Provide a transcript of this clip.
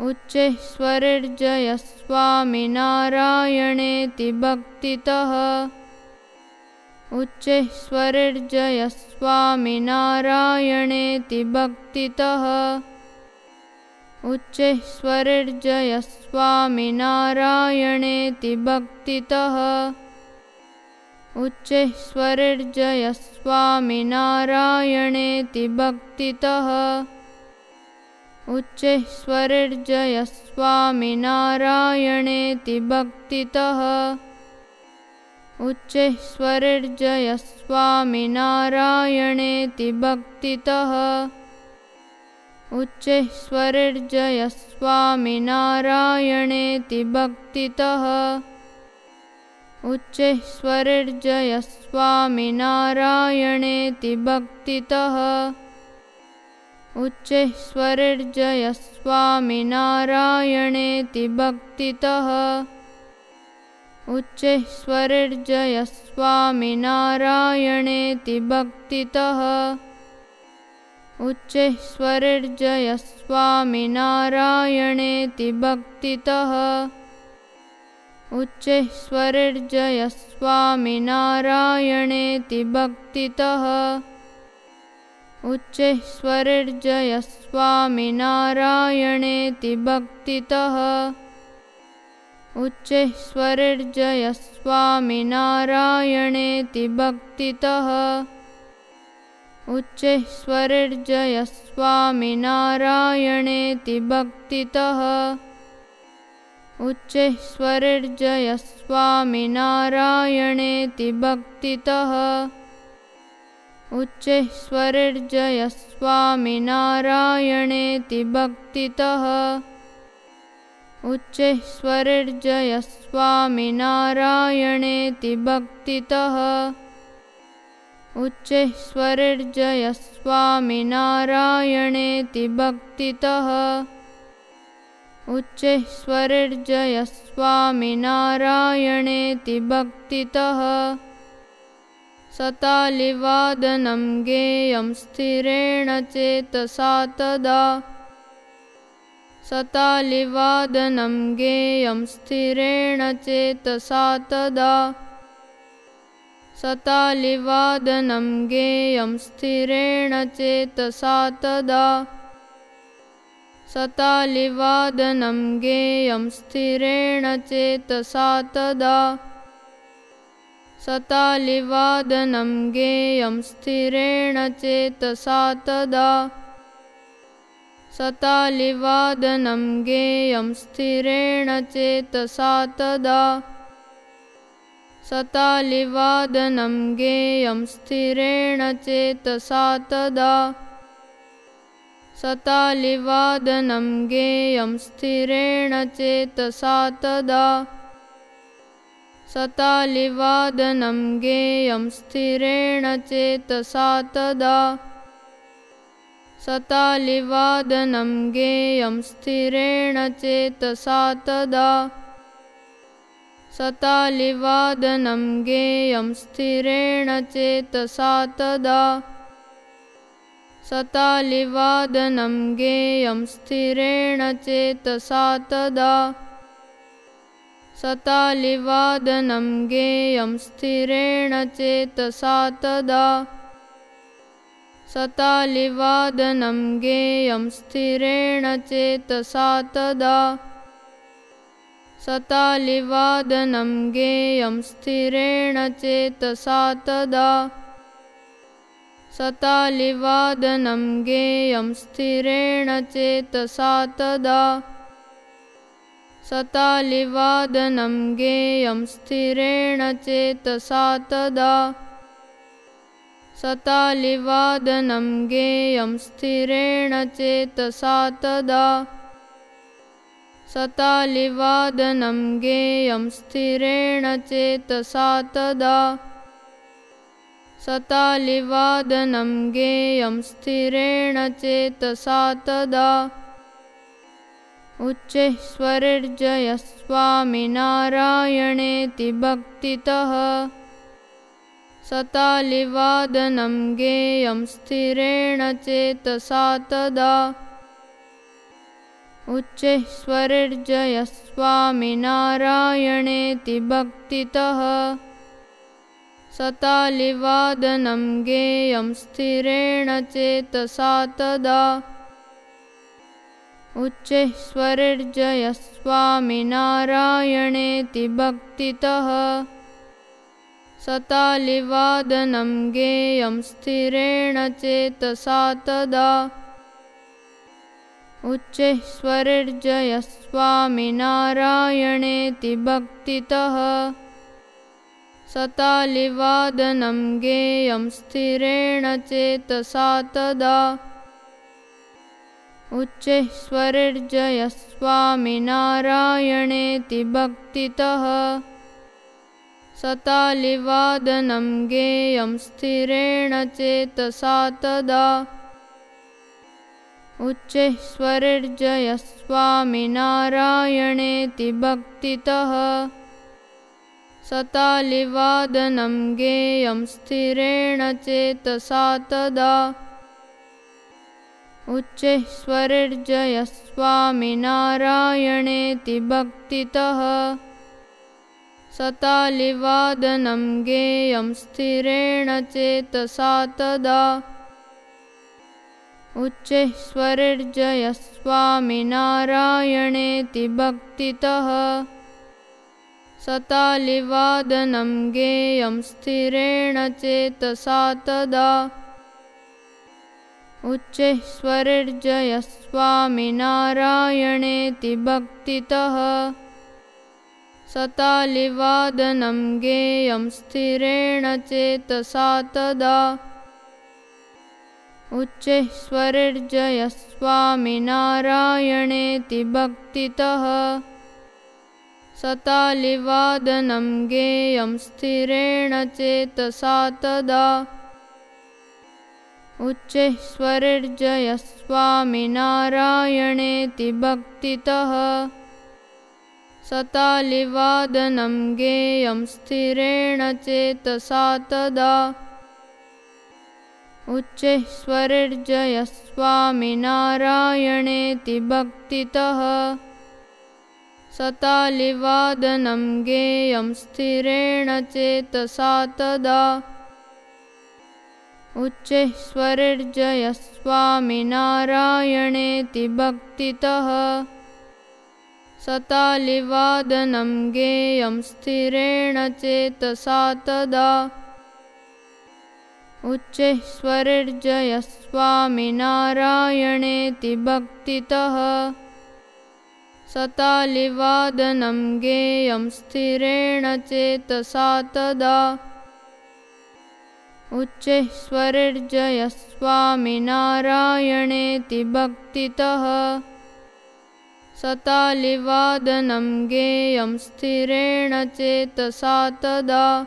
उच्चैश्वर्जय स्वामि नारायणेति भक्तितः। उच्चै स्वरेर्जय स्वामि नारायणेति भक्तितः। उच्चै स्वरेर्जय स्वामि भक्तितः। उच्चै स्वरिर्जय स्वामी भक्तितः। उच्चैवेरेर्जय स्वामि नारायणेति भक्तितः। उच्चैवेरेर्जय स्वामी नारायणेति भक्तितः। उच्चैरेर्जय स्वामी नारायणेति भक्तितः। उच्चै स्वरिर्जय स्वामी नारायणेति भक्तितः। उच्चैः स्वामी नारायणेति भक्तितः। उच्चैश्वरिर्जय स्वामी नारायणेति भक्तितः। उच्चैश्वरिर्जय स्वामि नारायणेति भक्तितः। उच्चैः स्वामी नारायणेति भक्तितः। उच्चै स्वरेर्जय स्वामी भक्तितः। उच्चै स्वरेर्जय स्वामि भक्तितः। उच्चै स्वरेर्जय स्वामि भक्तितः। उच्चै स्वरेर्जय स्वामि भक्तितः। उच्चैः स्वामि नारायणेति भक्तितः। उच्चैः स्वामि नारायणेति भक्तितः। उच्चै्वरेर्जय स्वामि नारायणेति भक्तितः। उच्चै स्वरेर्जय स्वामी नारायणेति भक्तितः। सतालिवादनं गेयं स्थिरेण चेतसा तदा। सतालिवादनं गेयं स्थिरेण चेतसा तदा। सतालिवादनं गेयं स्थिरेण चेतसा तदा। सतालिवादनं गेयं स्थिरेण चेतसा तदा सतालिवादनं गेयं स्थिरेण चेतसा तदा। सतालिवादनं गेयं स्थिरेण चेतसा तदा। सतालिवादनं गेयं स्थिरेण चेतसा तदा। सतालिवादनं गेयं स्थिरेण चेतसा तदा सतालिवादनं गेयं स्थिरेण चेतसा तदा। सतालिवादनं गेयं स्थिरेण चेतसा तदा। सतालिवादनं गेयं स्थिरेण चेतसा तदा। सतालिवादनं गेयं स्थिरेण चेतसा तदा सतालिवादनं गेयं स्थिरेण चेतसा तदा। सतालिवादनं गेयं स्थिरेण चेतसा तदा। सतालिवादनं गेयं स्थिरेण चेतसा तदा। सतालिवादनं गेयं स्थिरेण चेतसा तदा सतालिवादनं गेयं स्थिरेण चेतसा तदा। सतालिवादनं गेयं स्थिरेण चेतसा तदा। सतालिवादनं गेयं स्थिरेण चेतसा तदा। सतालिवादनं गेयं स्थिरेण चेतसा तदा उच्चैः स्वरिर्जयस्वामिनारायणेति भक्तितः सतालिवादनं गेयं स्थिरेण चेतसा तदा। उच्चैः स्वरिर्जयस्वामिनारायणेति भक्तितः सतालिवादनं गेयं स्थिरेण चेतसा तदा उच्चैः स्वरिर्जयस्वामिनारायणेति भक्तितः। सतालिवादनं गेयं स्थिरेण चेतसा तदा। उच्चैः स्वरिर्जयस्वामिनारायणेति भक्तितः। सतालिवादनं गेयं स्थिरेण चेतसा तदा उच्चैः स्वरिर्जयस्वामिनारायणेति भक्तितः। सतालिवादनं गेयं स्थिरेण चेतसा तदा। उच्चैः स्वरिर्जयस्वामिनारायणेति भक्तितः। सतालिवादनं गेयं स्थिरेण चेतसा तदा उच्चैः स्वरिर्जयस्वामिनारायणेति भक्तितः। सतालिवादनं गेयं स्थिरेण चेतसा तदा। उच्चैः स्वरिर्जयस्वामिनारायणेति भक्तितः। सतालिवादनं गेयं स्थिरेण चेतसा तदा उच्चैः स्वरिर्जयस्वामिनारायणेति भक्तितः सतालिवादनं गेयं स्थिरेण चेतसा तदा। उच्चैः स्वरिर्जयस्वामिनारायणेति भक्तितः सतालिवादनं गेयं स्थिरेण चेतसा तदा उच्चैः स्वरिर्जयस्वामिनारायणेति भक्तितः। सतालिवादनं गेयं स्थिरेण चेतसा तदा। उच्चैः स्वरिर्जयस्वामिनारायणेति भक्तितः। सतालिवादनं गेयं स्थिरेण चेतसा तदा उच्चैः स्वरिर्जयस्वामिनारायणेति भक्तितः। सतालिवादनं गेयं स्थिरेण चेतसा तदा। उच्चैः स्वरिर्जयस्वामिनारायणेति भक्तितः। सतालिवादनं गेयं स्थिरेण चेतसा तदा उच्चैः स्वरिर्जयस्वामिनारायणेति भक्तितः। सतालिवादनं गेयं स्थिरेण चेतसा तदा